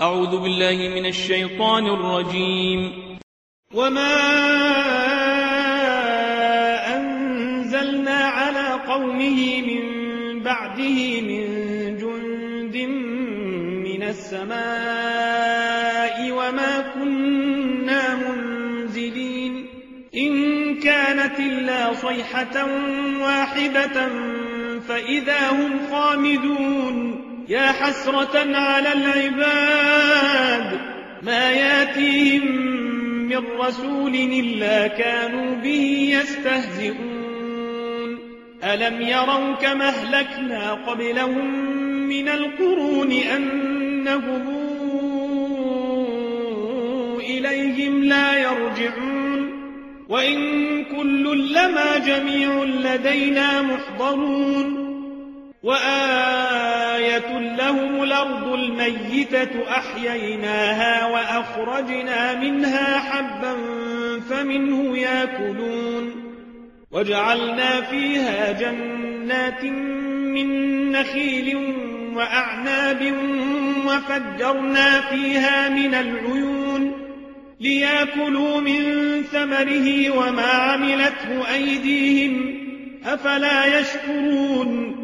أعوذ بالله من الشيطان الرجيم. وما أنزلنا على قومه من بعده من جند من السماء وما كنا منزلين إن كانت إلا صيحة واحدة فإذا هم خامدون يا حسرة على العباد ما ياتيهم من رسول إلا كانوا به يستهزئون. ألم يروا كما أهلكنا قبلهم من القرون أنهم إليهم لا يرجعون؟ وإن كل لما جميع لدينا محضرون. وآية لهم الأرض الميتة أحييناها وأخرجنا منها حبا فمنه ياكلون وجعلنا فيها جنات من نخيل وأعناب وفجرنا فيها من العيون ليأكلوا من ثمره وما عملته أيديهم أفلا يشكرون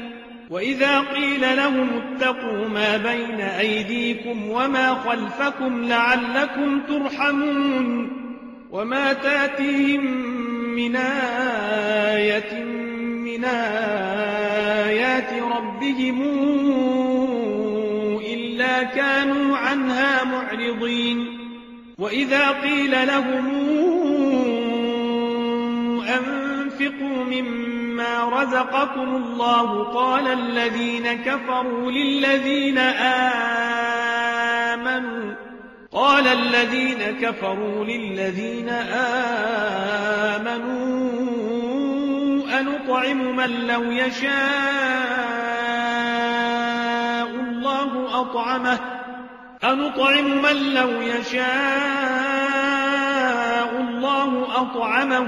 وإذا قيل لهم اتقوا ما بين أيديكم وما خلفكم لعلكم ترحمون وما تأتيهم من آية من آيات ربهم إلا كانوا عنها معرضين وإذا قيل لهم أنفقوا مما رزقكم الله قال الذين كفروا للذين آمنوا قال الذين كفروا للذين آمنوا أنطعم من لو يشاء الله أطعمه أنطعم من لو يشاء الله أطعمه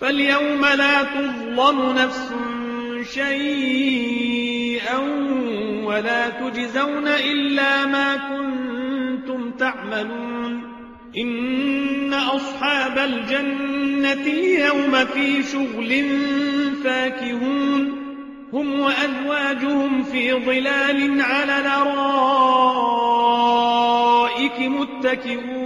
فاليوم لا تظلم نفس شيئا ولا تجزون إلا ما كنتم تعملون. إن أصحاب الجنة اليوم في شغل فاكهون. هم وأزواجهم في ظلال على الارائك متكئون.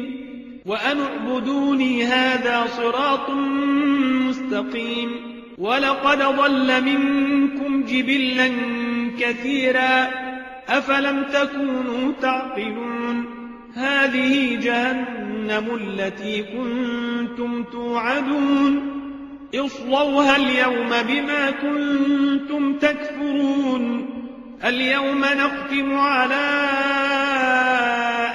وأن اعبدوني هذا صراط مستقيم ولقد ضل منكم جبلا كثيرا أفلم تكونوا تعقلون هذه جهنم التي كنتم توعدون اصلوها اليوم بما كنتم تكفرون اليوم نختم على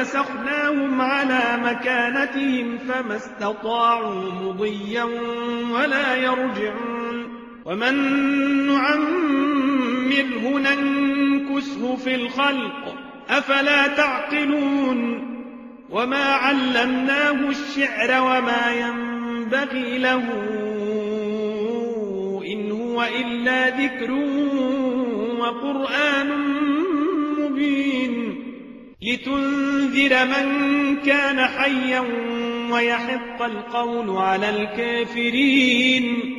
لمسخناهم على مكانتهم فما استطاعوا مضيا ولا يرجعون. ومن نعمره ننكسه في الخلق أفلا تعقلون؟ وما علمناه الشعر وما ينبغي له إن هو إلا ذكر وقرآن مبين. لتنذر من كان حيا ويحق القول على الكافرين.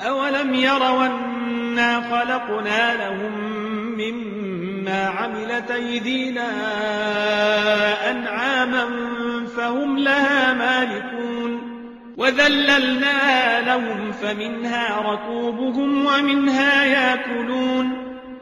أولم يروا أنا خلقنا لهم مما عملت أيدينا أنعاما فهم لها مالكون. وذللناها لهم فمنها ركوبهم ومنها ياكلون.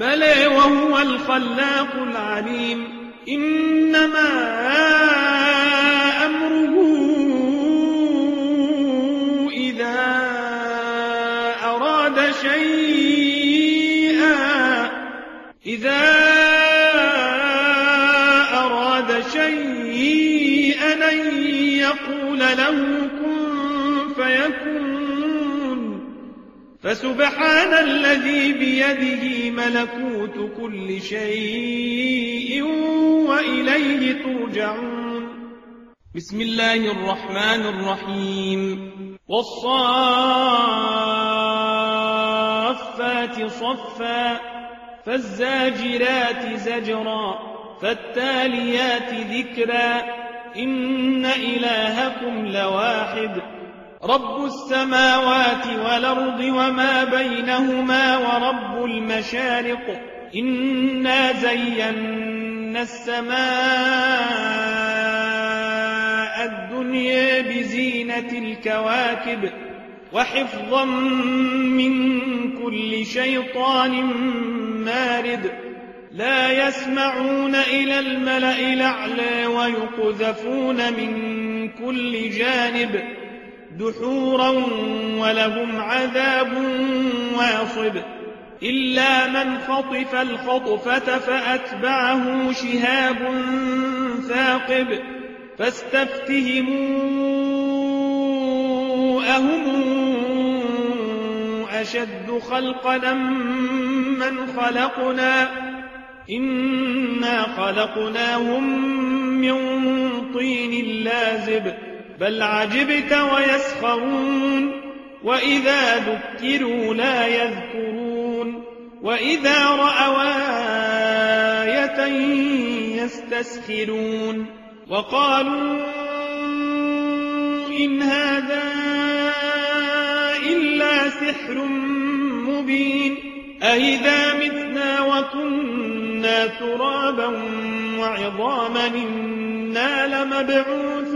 بلى وهو الخلاق العليم. إنما أمره إذا أراد شيئا. إذا فسبحان الذي بيده ملكوت كل شيء وإليه ترجعون. بسم الله الرحمن الرحيم. والصافات صفا فالزاجرات زجرا فالتاليات ذكرا. إن إلهكم لواحد. رب السماوات والأرض وما بينهما ورب المشارق إنا زينا السماء الدنيا بزينة الكواكب وحفظا من كل شيطان مارد لا يسمعون إلى الملأ الأعلى ويقذفون من كل جانب دحورا ولهم عذاب واصب إلا من خطف الخطفة فأتبعه شهاب ثاقب فاستفتهموا أهم أشد خلقا من خلقنا إنا خلقناهم من طين لازب بل عجبت ويسخرون وإذا ذكروا لا يذكرون وإذا رأوا آية يستسخرون وقالوا إن هذا إلا سحر مبين أئذا متنا وكنا ترابا وعظاما إنا لمبعوثون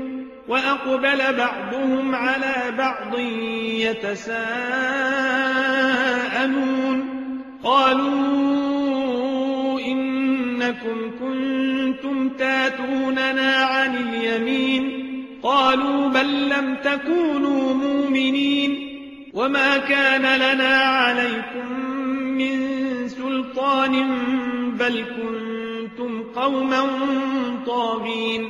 وأقبل بعضهم على بعض يتساءلون. قالوا إنكم كنتم تاتوننا عن اليمين. قالوا بل لم تكونوا مؤمنين. وما كان لنا عليكم من سلطان بل كنتم قوما طاغين.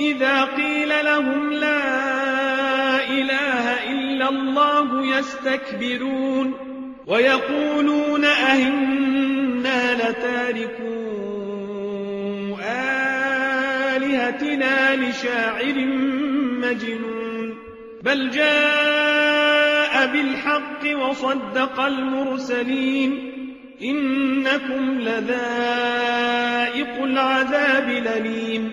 إذا قيل لهم لا إله إلا الله يستكبرون ويقولون أهنا لتاركوا آلهتنا لشاعر مجنون بل جاء بالحق وصدق المرسلين إنكم لذائق العذاب لليم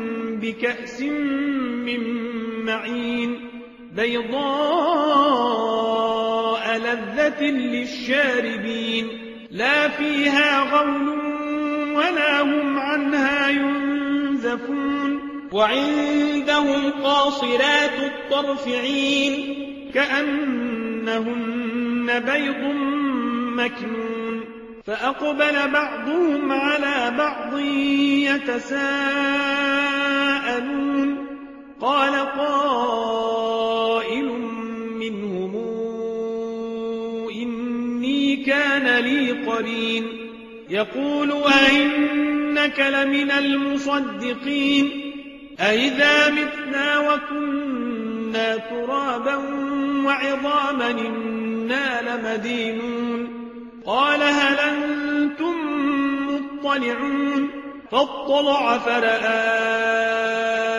بكأس من معين بيضاء لذة للشاربين لا فيها غول ولا هم عنها ينزفون وعندهم قاصرات الطرف عين كأنهن بيض مكنون فأقبل بعضهم على بعض يتساءلون قال قائل منهم إني كان قرين. يقول أئنك لمن المصدقين؟ أئذا متنا وكنا ترابا وعظاما إنا لمدينون. قال هل أنتم مطلعون؟ فاطلع فرآه.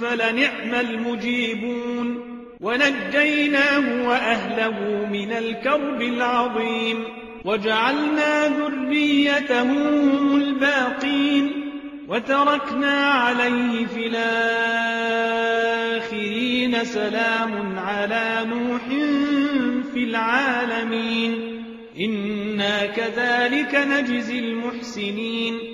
فلنعم المجيبون ونجيناه وأهله من الكرب العظيم وجعلنا ذريته الباقين وتركنا عليه في الآخرين سلام على نوح في العالمين إنا كذلك نجزي المحسنين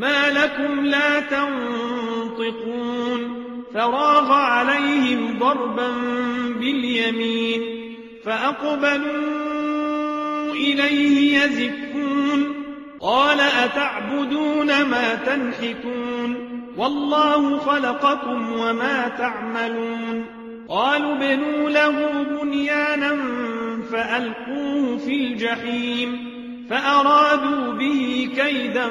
ما لكم لا تنطقون فراغ عليهم ضربا باليمين فأقبلوا إليه يزفون قال أتعبدون ما تنحتون والله خلقكم وما تعملون قالوا بنوا له بنيانا فألقوه في الجحيم فأرادوا به كيدا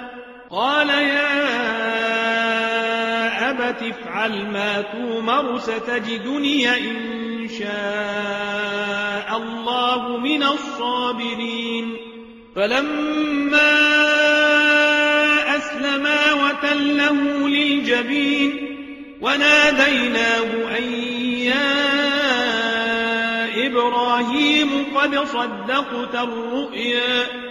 قال يا أبت افعل ما تومر ستجدني إن شاء الله من الصابرين. فلما فأسلما وتله للجبين وناديناه أن يا إبراهيم قد صدقت الرؤيا.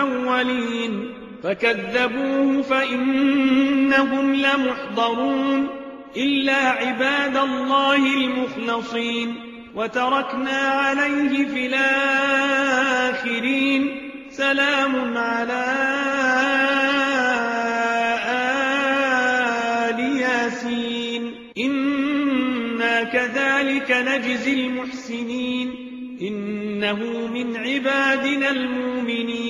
الأولين. فكذبوه فإنهم لمحضرون. إلا عباد الله المخلصين. وتركنا عليه في الآخرين. سلام على آل ياسين. إنا كذلك نجزي المحسنين. إنه من عبادنا المؤمنين.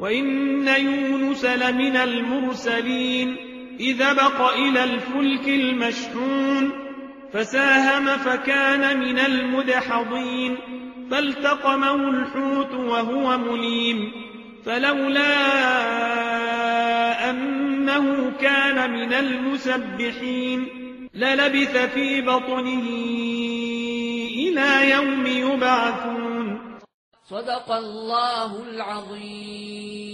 وإن يونس لمن المرسلين إذا بق إلى الفلك المشحون فساهم فكان من المدحضين فالتقمه الحوت وهو مليم فلولا أنه كان من المسبحين للبث في بطنه إلى يوم يبعثون صدق الله العظيم.